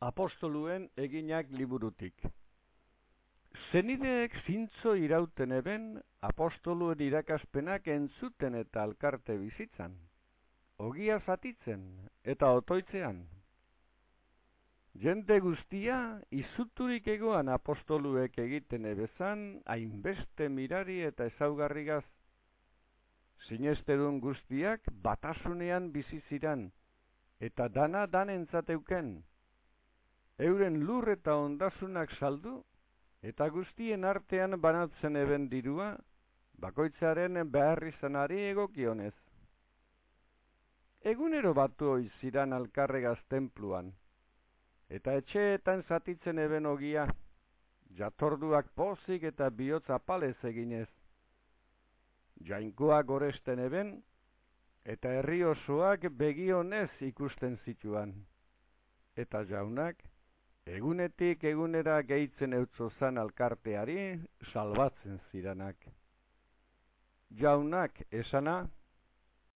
apostoluen eginak liburutik. Zenideek zintzo irauten eben apostoluen irakaspenak entzuten eta alkarte bizitzan, ogia zatitzen eta otoitzean. Jende guztia izuturik egoan apostoluek egiten ebezan hainbeste mirari eta ezaugarrigaz. Sinestedun guztiak batasunean biziziran eta dana danentzateuken euren lur eta ondasunak saldu, eta guztien artean banatzen eben dirua, bakoitzaren behar izanari egokionez. Egunero batu oiziran alkarregaz templuan, eta etxeetan zatitzen eben ogia, jatorduak pozik eta bihotz apalez eginez. Jainkoak goresten eben, eta herri osoak begionez ikusten zituan. Eta jaunak, Egunetik egunera gehitzen eutzozan alkarteari salbatzen ziranak. Jaunak esana,